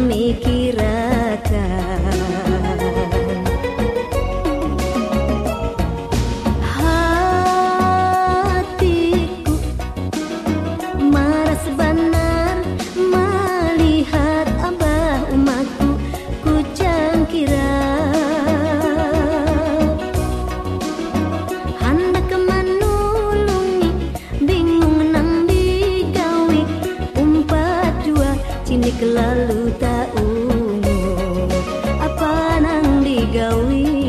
memikirkan selalu tak umum. Apa nang digawi?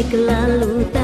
naik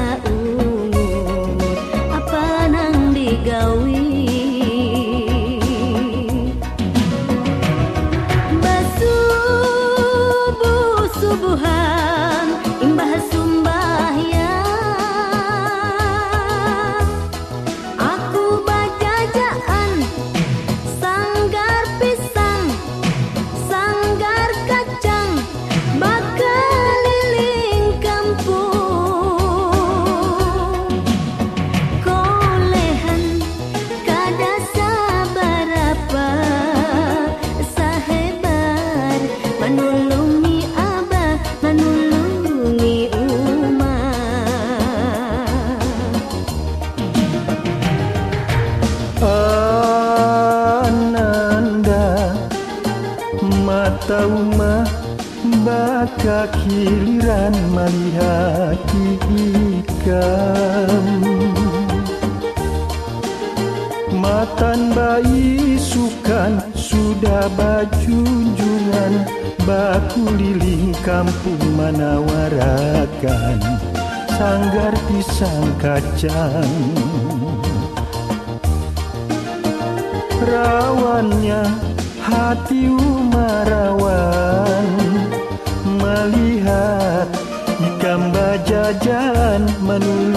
kekiliran melihat ikan matan bayi sukan sudah bajunjungan baku liling kampung manawarakan sanggar pisang kacang. Rawannya hati umarawan melihat ikan bajajan menulung